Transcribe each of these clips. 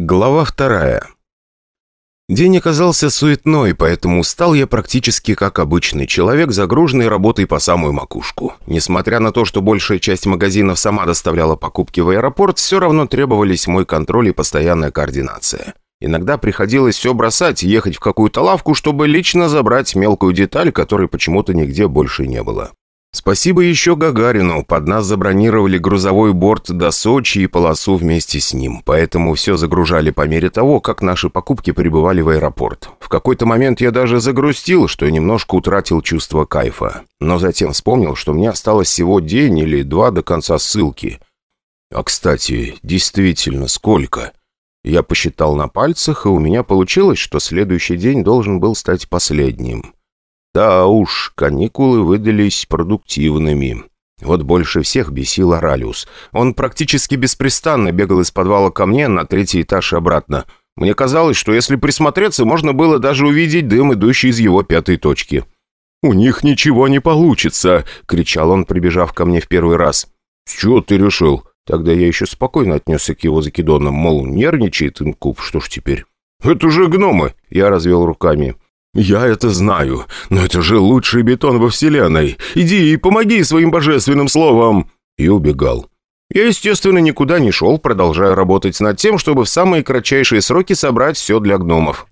Глава вторая. День оказался суетной, поэтому устал я практически как обычный человек, загруженный работой по самую макушку. Несмотря на то, что большая часть магазинов сама доставляла покупки в аэропорт, все равно требовались мой контроль и постоянная координация. Иногда приходилось все бросать и ехать в какую-то лавку, чтобы лично забрать мелкую деталь, которой почему-то нигде больше не было. Спасибо еще Гагарину, под нас забронировали грузовой борт до Сочи и полосу вместе с ним, поэтому все загружали по мере того, как наши покупки прибывали в аэропорт. В какой-то момент я даже загрустил, что немножко утратил чувство кайфа, но затем вспомнил, что мне осталось всего день или два до конца ссылки. А кстати, действительно, сколько? Я посчитал на пальцах, и у меня получилось, что следующий день должен был стать последним. Да уж, каникулы выдались продуктивными. Вот больше всех бесил Оралиус. Он практически беспрестанно бегал из подвала ко мне на третий этаж и обратно. Мне казалось, что если присмотреться, можно было даже увидеть дым, идущий из его пятой точки. «У них ничего не получится!» — кричал он, прибежав ко мне в первый раз. «С чего ты решил?» Тогда я еще спокойно отнесся к его закидонам, мол, нервничает инкуб, что ж теперь? «Это же гномы!» — я развел руками. «Я это знаю, но это же лучший бетон во Вселенной. Иди и помоги своим божественным словом!» И убегал. Я, естественно, никуда не шел, продолжая работать над тем, чтобы в самые кратчайшие сроки собрать все для гномов.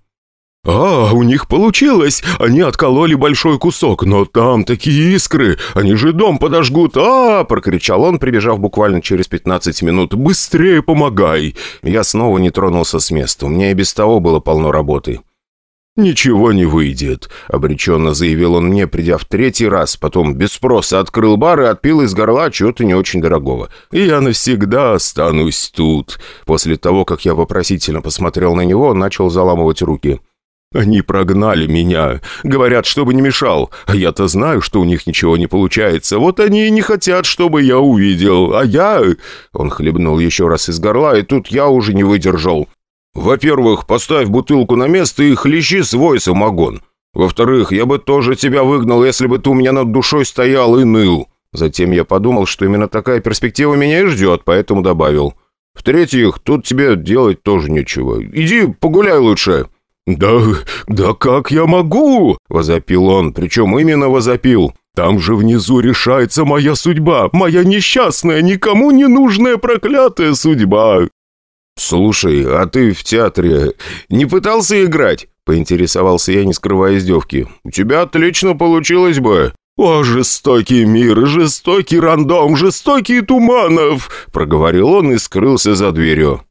«А, у них получилось! Они откололи большой кусок, но там такие искры! Они же дом подожгут! а, прокричал он, прибежав буквально через 15 минут. «Быстрее помогай!» Я снова не тронулся с места. У меня и без того было полно работы. «Ничего не выйдет», — обреченно заявил он мне, придя в третий раз. Потом без спроса открыл бар и отпил из горла чего-то не очень дорогого. «И я навсегда останусь тут». После того, как я вопросительно посмотрел на него, он начал заламывать руки. «Они прогнали меня. Говорят, чтобы не мешал. А я-то знаю, что у них ничего не получается. Вот они и не хотят, чтобы я увидел. А я...» Он хлебнул еще раз из горла, и тут я уже не выдержал. Во-первых, поставь бутылку на место и хлещи свой самогон. Во-вторых, я бы тоже тебя выгнал, если бы ты у меня над душой стоял и ныл. Затем я подумал, что именно такая перспектива меня и ждет, поэтому добавил. В-третьих, тут тебе делать тоже нечего. Иди погуляй лучше». «Да, да как я могу?» – возопил он, причем именно возопил. «Там же внизу решается моя судьба, моя несчастная, никому не нужная проклятая судьба. «Слушай, а ты в театре не пытался играть?» Поинтересовался я, не скрывая издевки. «У тебя отлично получилось бы!» «О, жестокий мир, жестокий рандом, жестокий Туманов!» Проговорил он и скрылся за дверью.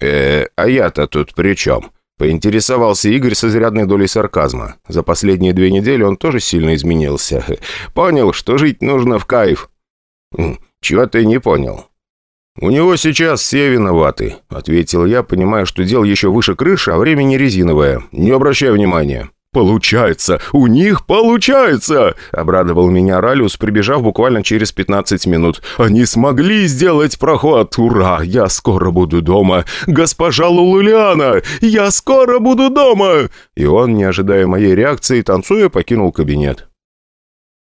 «Э, а я-то тут при чем?» Поинтересовался Игорь с изрядной долей сарказма. За последние две недели он тоже сильно изменился. Понял, что жить нужно в кайф. «Чего ты не понял?» «У него сейчас все виноваты», — ответил я, понимая, что дело еще выше крыши, а время не резиновое. «Не обращай внимания». «Получается! У них получается!» — обрадовал меня Ралиус, прибежав буквально через 15 минут. «Они смогли сделать проход! Ура! Я скоро буду дома! Госпожа Лулулиана! Я скоро буду дома!» И он, не ожидая моей реакции, танцуя, покинул кабинет.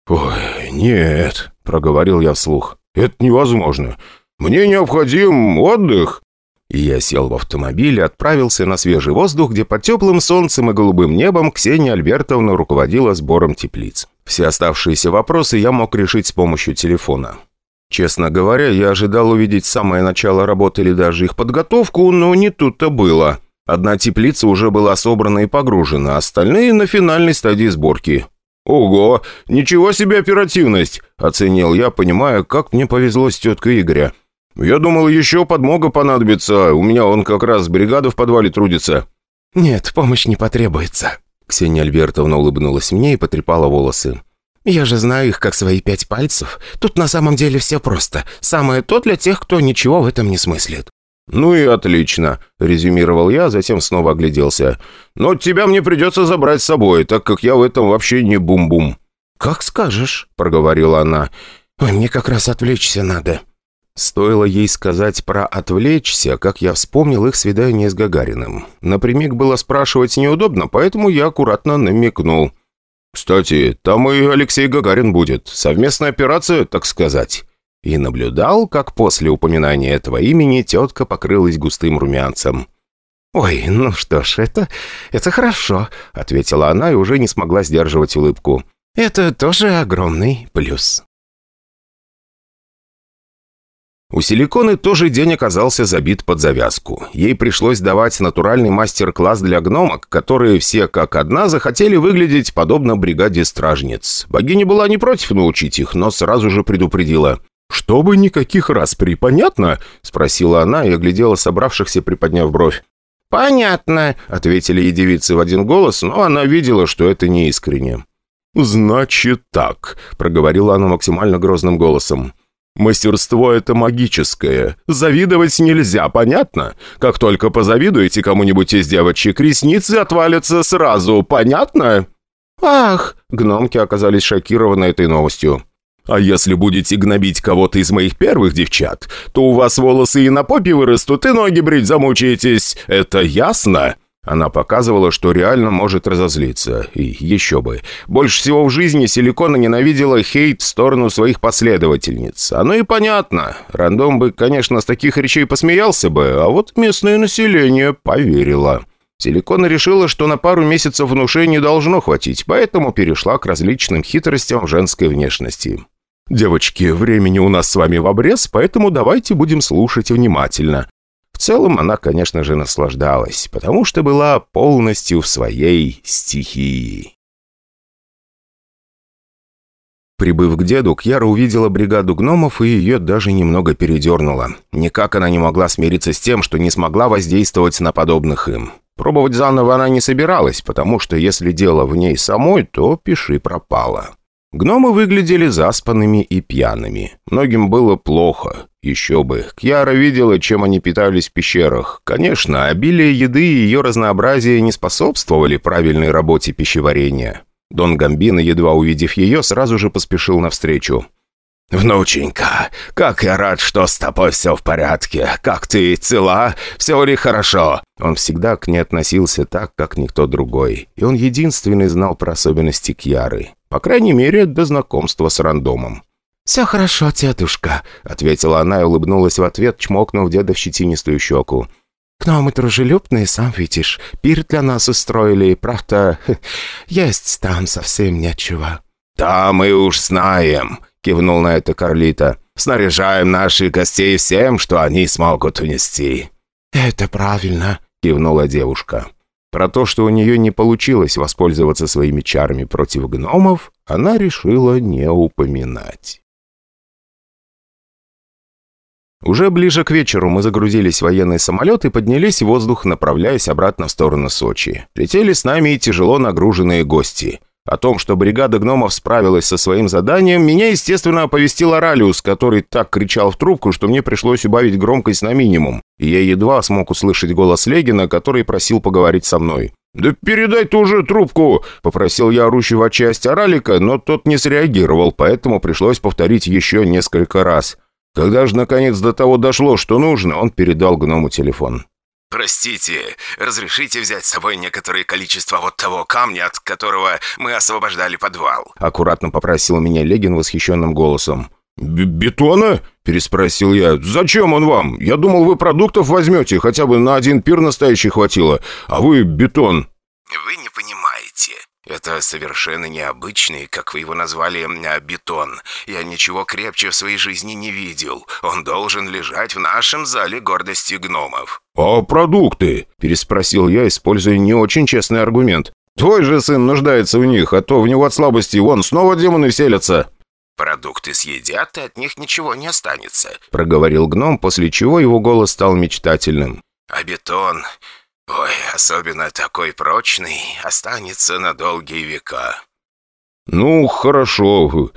«Ой, нет!» — проговорил я вслух. «Это невозможно! Мне необходим отдых». И я сел в автомобиль и отправился на свежий воздух, где под теплым солнцем и голубым небом Ксения Альбертовна руководила сбором теплиц. Все оставшиеся вопросы я мог решить с помощью телефона. Честно говоря, я ожидал увидеть самое начало работы или даже их подготовку, но не тут-то было. Одна теплица уже была собрана и погружена, остальные на финальной стадии сборки. «Ого! Ничего себе оперативность!» – оценил я, понимая, как мне повезло с теткой Игоря. «Я думал, еще подмога понадобится. У меня он как раз бригада в подвале трудится». «Нет, помощь не потребуется». Ксения Альбертовна улыбнулась мне и потрепала волосы. «Я же знаю их как свои пять пальцев. Тут на самом деле все просто. Самое то для тех, кто ничего в этом не смыслит». «Ну и отлично», — резюмировал я, затем снова огляделся. «Но тебя мне придется забрать с собой, так как я в этом вообще не бум-бум». «Как скажешь», — проговорила она. «Ой, мне как раз отвлечься надо». Стоило ей сказать про «отвлечься», как я вспомнил их свидание с Гагариным. Напрямик было спрашивать неудобно, поэтому я аккуратно намекнул. «Кстати, там и Алексей Гагарин будет. Совместная операция, так сказать». И наблюдал, как после упоминания этого имени тетка покрылась густым румянцем. «Ой, ну что ж, это... это хорошо», — ответила она и уже не смогла сдерживать улыбку. «Это тоже огромный плюс». У Силиконы тоже день оказался забит под завязку. Ей пришлось давать натуральный мастер-класс для гномок, которые все как одна захотели выглядеть подобно бригаде стражниц. Богиня была не против научить их, но сразу же предупредила. «Чтобы никаких распри, понятно?» – спросила она и оглядела собравшихся, приподняв бровь. «Понятно», — ответили ей девицы в один голос, но она видела, что это не искренне. «Значит так», — проговорила она максимально грозным голосом. «Мастерство — это магическое. Завидовать нельзя, понятно? Как только позавидуете кому-нибудь из девочек, ресницы отвалятся сразу, понятно?» «Ах!» — гномки оказались шокированы этой новостью. А если будете гнобить кого-то из моих первых девчат, то у вас волосы и на попе вырастут, и ноги брить замучаетесь. Это ясно?» Она показывала, что реально может разозлиться. И еще бы. Больше всего в жизни Силикона ненавидела хейт в сторону своих последовательниц. Оно и понятно. Рандом бы, конечно, с таких речей посмеялся бы, а вот местное население поверило. Силикона решила, что на пару месяцев внушения должно хватить, поэтому перешла к различным хитростям женской внешности. «Девочки, времени у нас с вами в обрез, поэтому давайте будем слушать внимательно». В целом она, конечно же, наслаждалась, потому что была полностью в своей стихии. Прибыв к деду, Кьяра увидела бригаду гномов и ее даже немного передернула. Никак она не могла смириться с тем, что не смогла воздействовать на подобных им. Пробовать заново она не собиралась, потому что если дело в ней самой, то пиши пропало. Гномы выглядели заспанными и пьяными. Многим было плохо. Еще бы. Кьяра видела, чем они питались в пещерах. Конечно, обилие еды и ее разнообразие не способствовали правильной работе пищеварения. Дон Гамбина, едва увидев ее, сразу же поспешил навстречу. «Внученька, как я рад, что с тобой все в порядке. Как ты, цела? Все ли хорошо?» Он всегда к ней относился так, как никто другой. И он единственный знал про особенности Кьяры. По крайней мере, до знакомства с рандомом. «Все хорошо, тетушка», — ответила она и улыбнулась в ответ, чмокнув деда в щетинистую щеку. «К нам и дружелюбные, сам видишь. Пир для нас устроили, правда, есть там совсем нечего». «Да, мы уж знаем», — кивнул на это Карлита. «Снаряжаем наших гостей всем, что они смогут унести». «Это правильно», — кивнула девушка. Про то, что у нее не получилось воспользоваться своими чарами против гномов, она решила не упоминать. Уже ближе к вечеру мы загрузились в военный самолет и поднялись в воздух, направляясь обратно в сторону Сочи. Летели с нами и тяжело нагруженные гости. О том, что бригада гномов справилась со своим заданием, меня, естественно, оповестил Оралиус, который так кричал в трубку, что мне пришлось убавить громкость на минимум. И я едва смог услышать голос Легина, который просил поговорить со мной. «Да передай ту же трубку!» – попросил я орущего часть Оралика, но тот не среагировал, поэтому пришлось повторить еще несколько раз. Когда же наконец до того дошло, что нужно, он передал гному телефон. «Простите, разрешите взять с собой некоторое количество вот того камня, от которого мы освобождали подвал?» Аккуратно попросил меня Легин восхищенным голосом. «Бетона?» – переспросил я. «Зачем он вам? Я думал, вы продуктов возьмете, хотя бы на один пир настоящий хватило. А вы бетон». «Вы не понимаете. Это совершенно необычный, как вы его назвали, а, бетон. Я ничего крепче в своей жизни не видел. Он должен лежать в нашем зале гордости гномов». «А продукты?» – переспросил я, используя не очень честный аргумент. «Твой же сын нуждается в них, а то в него от слабости вон снова демоны селятся». «Продукты съедят, и от них ничего не останется», – проговорил гном, после чего его голос стал мечтательным. «А бетон... Ой, особенно такой прочный, останется на долгие века». «Ну, хорошо.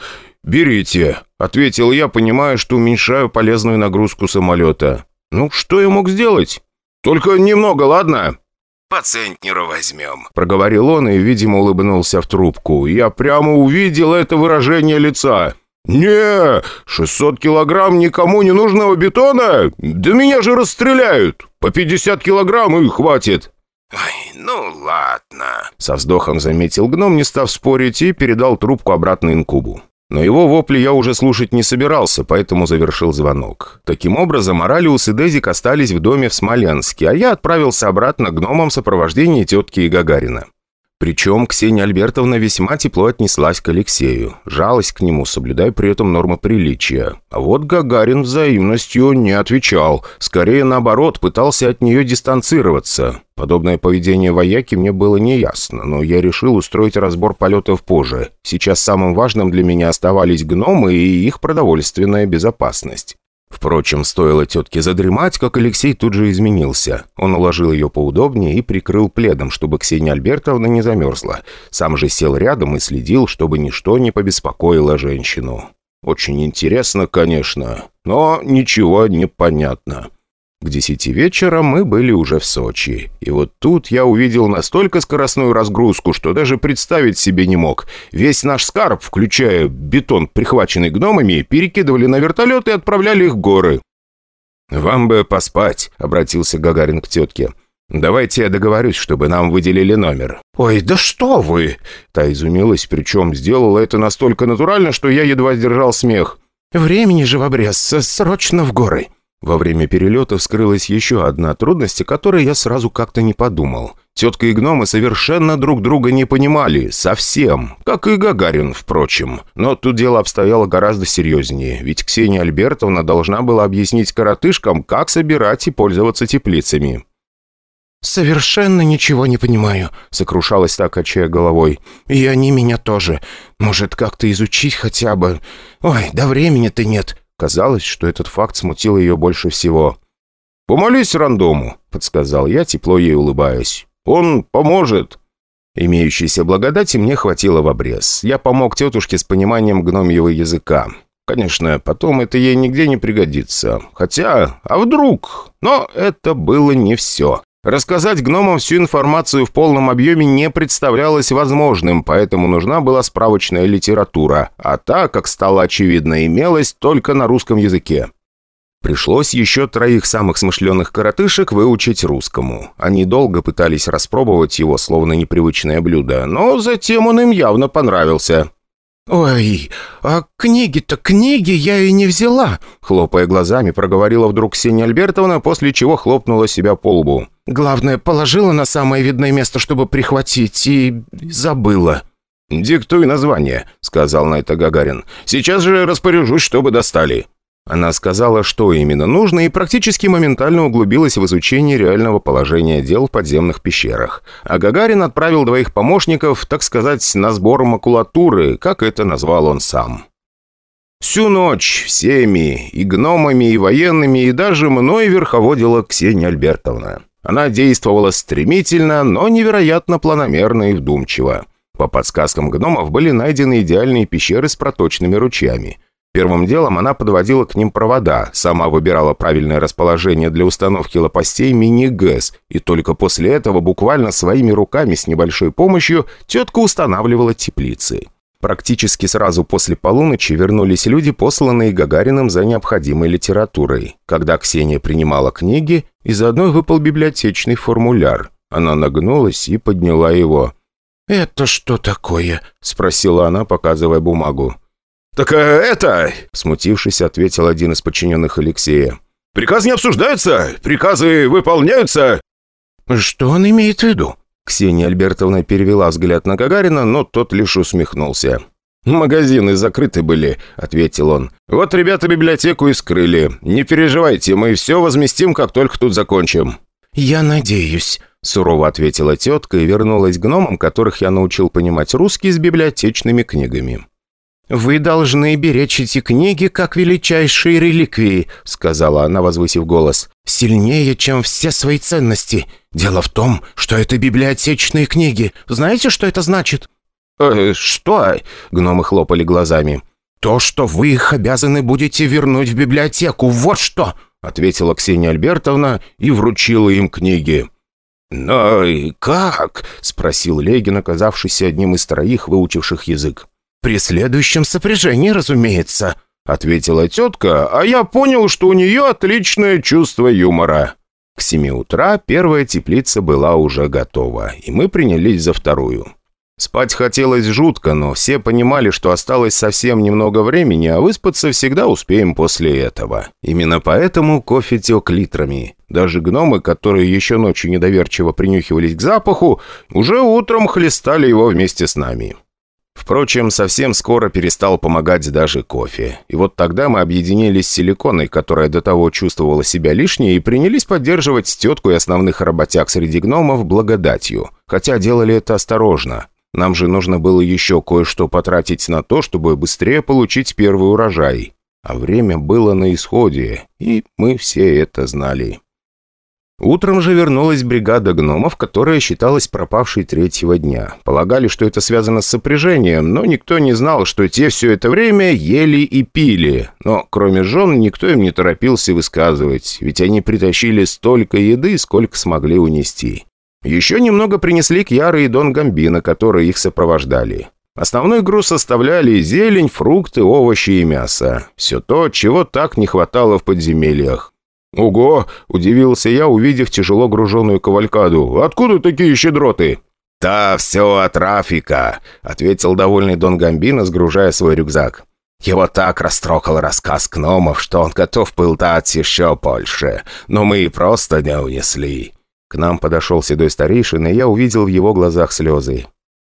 Берите», — ответил я, понимая, что уменьшаю полезную нагрузку самолета. «Ну, что я мог сделать? Только немного, ладно?» «По центнеру возьмем», — проговорил он и, видимо, улыбнулся в трубку. Я прямо увидел это выражение лица. «Не, 600 килограмм никому не нужного бетона? Да меня же расстреляют! По 50 килограмм и хватит!» «Ой, ну ладно», — со вздохом заметил гном, не став спорить, и передал трубку обратно инкубу. Но его вопли я уже слушать не собирался, поэтому завершил звонок. Таким образом, Оралиус и Дезик остались в доме в Смоленске, а я отправился обратно к гномам в сопровождении тетки и Гагарина. Причем Ксения Альбертовна весьма тепло отнеслась к Алексею, жалость к нему, соблюдая при этом нормы приличия. А вот Гагарин взаимностью не отвечал, скорее наоборот, пытался от нее дистанцироваться. Подобное поведение вояки мне было неясно, но я решил устроить разбор полетов позже. Сейчас самым важным для меня оставались гномы и их продовольственная безопасность. Впрочем, стоило тетке задремать, как Алексей тут же изменился. Он уложил ее поудобнее и прикрыл пледом, чтобы Ксения Альбертовна не замерзла. Сам же сел рядом и следил, чтобы ничто не побеспокоило женщину. Очень интересно, конечно, но ничего не понятно. К десяти вечера мы были уже в Сочи. И вот тут я увидел настолько скоростную разгрузку, что даже представить себе не мог. Весь наш скарб, включая бетон, прихваченный гномами, перекидывали на вертолет и отправляли их в горы. «Вам бы поспать», — обратился Гагарин к тетке. «Давайте я договорюсь, чтобы нам выделили номер». «Ой, да что вы!» Та изумилась, причем сделала это настолько натурально, что я едва сдержал смех. «Времени же в обрез, срочно в горы!» Во время перелета вскрылась еще одна трудность, о которой я сразу как-то не подумал. Тетка и гномы совершенно друг друга не понимали, совсем, как и Гагарин, впрочем. Но тут дело обстояло гораздо серьезнее, ведь Ксения Альбертовна должна была объяснить коротышкам, как собирать и пользоваться теплицами. «Совершенно ничего не понимаю», — сокрушалась так, качая головой. «И они меня тоже. Может, как-то изучить хотя бы? Ой, да времени-то нет. Казалось, что этот факт смутил ее больше всего. «Помолись рандому», — подсказал я, тепло ей улыбаясь. «Он поможет». Имеющейся благодати мне хватило в обрез. Я помог тетушке с пониманием гномьего языка. Конечно, потом это ей нигде не пригодится. Хотя, а вдруг? Но это было не все. Рассказать гномам всю информацию в полном объеме не представлялось возможным, поэтому нужна была справочная литература, а та, как стало очевидно, имелась только на русском языке. Пришлось еще троих самых смышленых коротышек выучить русскому. Они долго пытались распробовать его, словно непривычное блюдо, но затем он им явно понравился. «Ой, а книги-то, книги я и не взяла!» Хлопая глазами, проговорила вдруг Ксения Альбертовна, после чего хлопнула себя по лбу. «Главное, положила на самое видное место, чтобы прихватить, и забыла». «Диктуй название», — сказал на это Гагарин. «Сейчас же распоряжусь, чтобы достали». Она сказала, что именно нужно, и практически моментально углубилась в изучение реального положения дел в подземных пещерах. А Гагарин отправил двоих помощников, так сказать, на сбор макулатуры, как это назвал он сам. Всю ночь всеми, и гномами, и военными, и даже мной верховодила Ксения Альбертовна. Она действовала стремительно, но невероятно планомерно и вдумчиво. По подсказкам гномов были найдены идеальные пещеры с проточными ручьями – Первым делом она подводила к ним провода, сама выбирала правильное расположение для установки лопастей мини-ГЭС, и только после этого буквально своими руками с небольшой помощью тетка устанавливала теплицы. Практически сразу после полуночи вернулись люди, посланные Гагариным за необходимой литературой. Когда Ксения принимала книги, из одной выпал библиотечный формуляр. Она нагнулась и подняла его. «Это что такое?» – спросила она, показывая бумагу. «Так э, это...» — смутившись, ответил один из подчиненных Алексея. «Приказы не обсуждаются, приказы выполняются». «Что он имеет в виду?» Ксения Альбертовна перевела взгляд на Гагарина, но тот лишь усмехнулся. «Магазины закрыты были», — ответил он. «Вот ребята библиотеку и скрыли. Не переживайте, мы все возместим, как только тут закончим». «Я надеюсь», — сурово ответила тетка и вернулась к гномам, которых я научил понимать русский с библиотечными книгами. «Вы должны беречь эти книги как величайшие реликвии», — сказала она, возвысив голос. «Сильнее, чем все свои ценности. Дело в том, что это библиотечные книги. Знаете, что это значит?» «Э, «Что?» — гномы хлопали глазами. «То, что вы их обязаны будете вернуть в библиотеку. Вот что!» — ответила Ксения Альбертовна и вручила им книги. «Но и как?» — спросил Легин, оказавшийся одним из троих, выучивших язык. «При следующем сопряжении, разумеется», — ответила тетка, а я понял, что у нее отличное чувство юмора. К семи утра первая теплица была уже готова, и мы принялись за вторую. Спать хотелось жутко, но все понимали, что осталось совсем немного времени, а выспаться всегда успеем после этого. Именно поэтому кофе тек литрами. Даже гномы, которые еще ночью недоверчиво принюхивались к запаху, уже утром хлестали его вместе с нами. Впрочем, совсем скоро перестал помогать даже кофе. И вот тогда мы объединились с Силиконой, которая до того чувствовала себя лишней, и принялись поддерживать тетку и основных работяг среди гномов благодатью. Хотя делали это осторожно. Нам же нужно было еще кое-что потратить на то, чтобы быстрее получить первый урожай. А время было на исходе, и мы все это знали. Утром же вернулась бригада гномов, которая считалась пропавшей третьего дня. Полагали, что это связано с сопряжением, но никто не знал, что те все это время ели и пили. Но кроме жен никто им не торопился высказывать, ведь они притащили столько еды, сколько смогли унести. Еще немного принесли Кьяра и Дон Гамбина, которые их сопровождали. Основной груз составляли зелень, фрукты, овощи и мясо. Все то, чего так не хватало в подземельях. «Ого!» – удивился я, увидев тяжело груженную кавалькаду. «Откуда такие щедроты?» «Да все от Рафика», – ответил довольный Дон Гамбино, сгружая свой рюкзак. Его так растрогал рассказ гномов, что он готов был дать еще больше, но мы и просто не унесли. К нам подошел седой старейшин, и я увидел в его глазах слезы.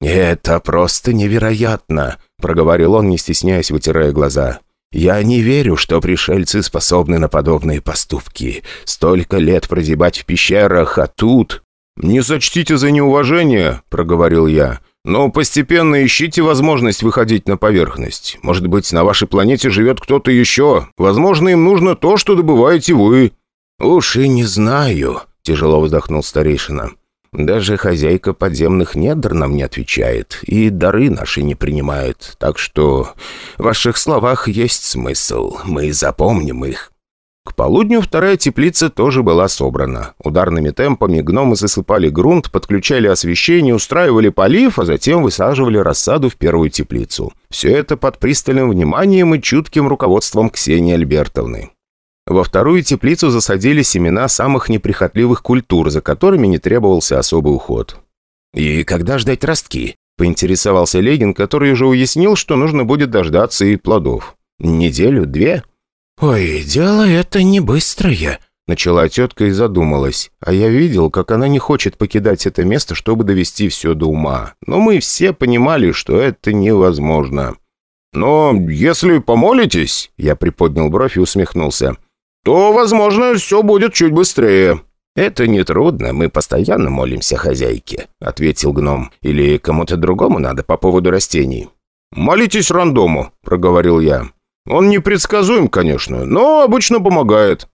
«Это просто невероятно!» – проговорил он, не стесняясь, вытирая глаза. «Я не верю, что пришельцы способны на подобные поступки. Столько лет прозябать в пещерах, а тут...» «Не сочтите за неуважение», – проговорил я. «Но постепенно ищите возможность выходить на поверхность. Может быть, на вашей планете живет кто-то еще. Возможно, им нужно то, что добываете вы». «Уж и не знаю», — тяжело вздохнул старейшина. «Даже хозяйка подземных недр нам не отвечает, и дары наши не принимает, так что в ваших словах есть смысл, мы запомним их». К полудню вторая теплица тоже была собрана. Ударными темпами гномы засыпали грунт, подключали освещение, устраивали полив, а затем высаживали рассаду в первую теплицу. Все это под пристальным вниманием и чутким руководством Ксении Альбертовны. Во вторую теплицу засадили семена самых неприхотливых культур, за которыми не требовался особый уход. «И когда ждать ростки?» – поинтересовался Легин, который уже уяснил, что нужно будет дождаться и плодов. «Неделю-две?» «Ой, дело это не быстрое», – начала тетка и задумалась. А я видел, как она не хочет покидать это место, чтобы довести все до ума. Но мы все понимали, что это невозможно. «Но если помолитесь», – я приподнял бровь и усмехнулся – то, возможно, все будет чуть быстрее». «Это нетрудно, мы постоянно молимся хозяйке», — ответил гном. «Или кому-то другому надо по поводу растений?» «Молитесь рандому», — проговорил я. «Он непредсказуем, конечно, но обычно помогает».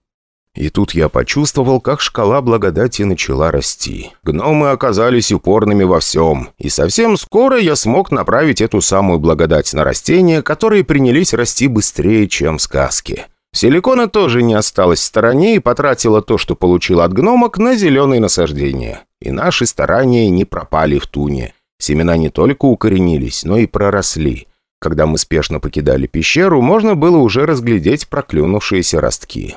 И тут я почувствовал, как шкала благодати начала расти. Гномы оказались упорными во всем, и совсем скоро я смог направить эту самую благодать на растения, которые принялись расти быстрее, чем в сказке. Силикона тоже не осталась в стороне и потратила то, что получила от гномок, на зеленые насаждения. И наши старания не пропали в туне. Семена не только укоренились, но и проросли. Когда мы спешно покидали пещеру, можно было уже разглядеть проклюнувшиеся ростки.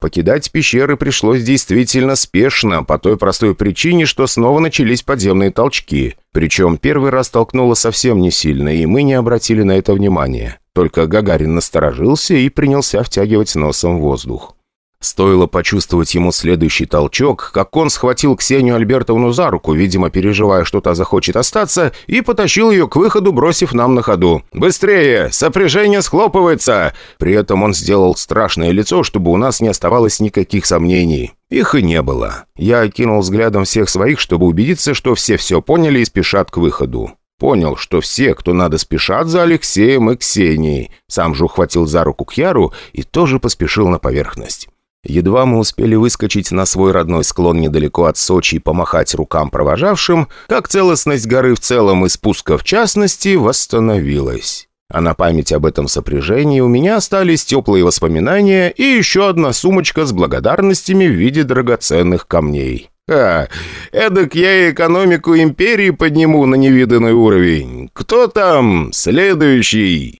Покидать пещеры пришлось действительно спешно, по той простой причине, что снова начались подземные толчки. Причем первый раз толкнуло совсем не сильно, и мы не обратили на это внимания. Только Гагарин насторожился и принялся втягивать носом воздух. Стоило почувствовать ему следующий толчок, как он схватил Ксению Альбертовну за руку, видимо, переживая, что та захочет остаться, и потащил ее к выходу, бросив нам на ходу. «Быстрее! Сопряжение схлопывается!» При этом он сделал страшное лицо, чтобы у нас не оставалось никаких сомнений. Их и не было. Я окинул взглядом всех своих, чтобы убедиться, что все все поняли и спешат к выходу. Понял, что все, кто надо, спешат за Алексеем и Ксенией. Сам же ухватил за руку Кьяру и тоже поспешил на поверхность. Едва мы успели выскочить на свой родной склон недалеко от Сочи и помахать рукам провожавшим, как целостность горы в целом и спуска в частности восстановилась. А на память об этом сопряжении у меня остались теплые воспоминания и еще одна сумочка с благодарностями в виде драгоценных камней. А, эдак я экономику империи подниму на невиданный уровень. Кто там следующий?»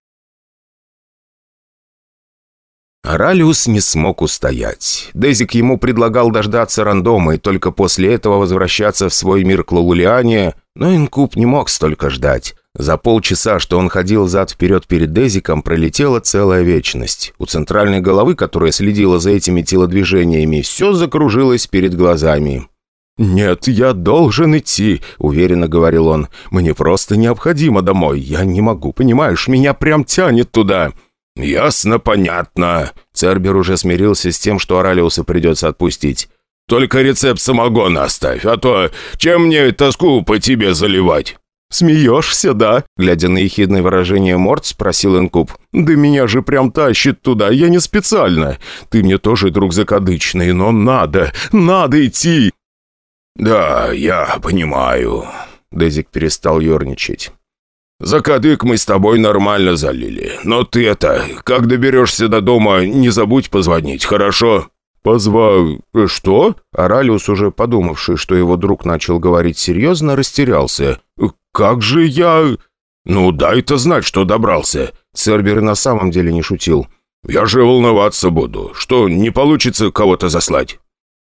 Аралиус не смог устоять. Дезик ему предлагал дождаться рандома и только после этого возвращаться в свой мир к Лаулиане, но Инкуб не мог столько ждать. За полчаса, что он ходил зад-вперед перед Дезиком, пролетела целая вечность. У центральной головы, которая следила за этими телодвижениями, все закружилось перед глазами. «Нет, я должен идти», — уверенно говорил он. «Мне просто необходимо домой. Я не могу, понимаешь, меня прям тянет туда». «Ясно, понятно». Цербер уже смирился с тем, что Оралиуса придется отпустить. «Только рецепт самогона оставь, а то чем мне тоску по тебе заливать?» «Смеешься, да?» Глядя на ехидное выражение морд, спросил Инкуб. «Да меня же прям тащит туда, я не специально. Ты мне тоже друг закадычный, но надо, надо идти!» «Да, я понимаю». Дезик перестал ерничать. «Закадык мы с тобой нормально залили. Но ты это, как доберешься до дома, не забудь позвонить, хорошо?» «Позва... что?» Аралиус, уже подумавший, что его друг начал говорить серьезно, растерялся. «Как же я...» «Ну, дай-то знать, что добрался». Цербер на самом деле не шутил. «Я же волноваться буду. Что, не получится кого-то заслать?»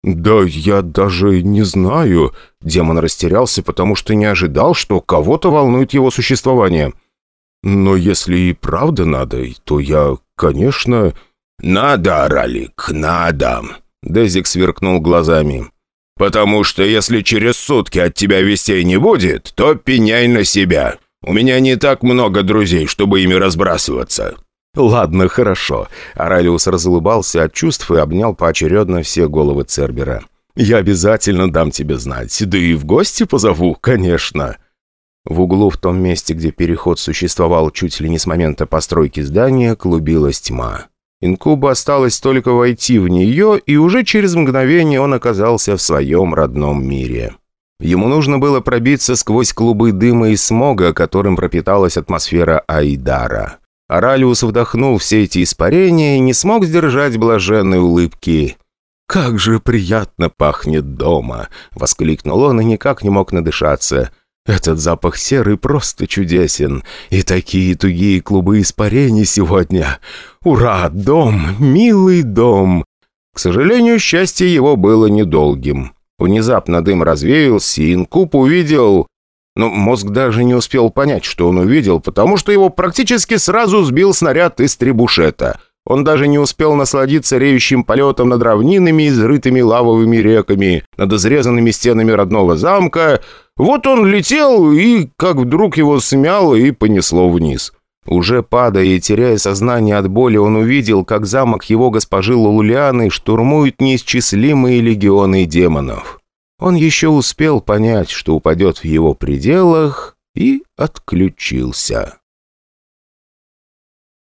«Да я даже не знаю». Демон растерялся, потому что не ожидал, что кого-то волнует его существование. «Но если и правда надо, то я, конечно...» «Надо, Ралик, надо!» Дезик сверкнул глазами. «Потому что если через сутки от тебя вестей не будет, то пеняй на себя. У меня не так много друзей, чтобы ими разбрасываться». «Ладно, хорошо». Аралиус разулыбался от чувств и обнял поочередно все головы Цербера. «Я обязательно дам тебе знать. Да и в гости позову, конечно». В углу, в том месте, где переход существовал чуть ли не с момента постройки здания, клубилась тьма. Инкубу осталось только войти в нее, и уже через мгновение он оказался в своем родном мире. Ему нужно было пробиться сквозь клубы дыма и смога, которым пропиталась атмосфера Айдара. Аралиус вдохнул все эти испарения и не смог сдержать блаженной улыбки. «Как же приятно пахнет дома!» — воскликнул он и никак не мог надышаться. «Этот запах серы просто чудесен. И такие тугие клубы испарений сегодня. Ура, дом, милый дом!» К сожалению, счастье его было недолгим. Внезапно дым развеялся, и Инкуб увидел... Но мозг даже не успел понять, что он увидел, потому что его практически сразу сбил снаряд из требушета. Он даже не успел насладиться реющим полетом над равнинами, изрытыми лавовыми реками, над изрезанными стенами родного замка. Вот он летел, и как вдруг его смяло и понесло вниз. Уже падая и теряя сознание от боли, он увидел, как замок его госпожи Лулуляны штурмуют неисчислимые легионы демонов. Он еще успел понять, что упадет в его пределах, и отключился.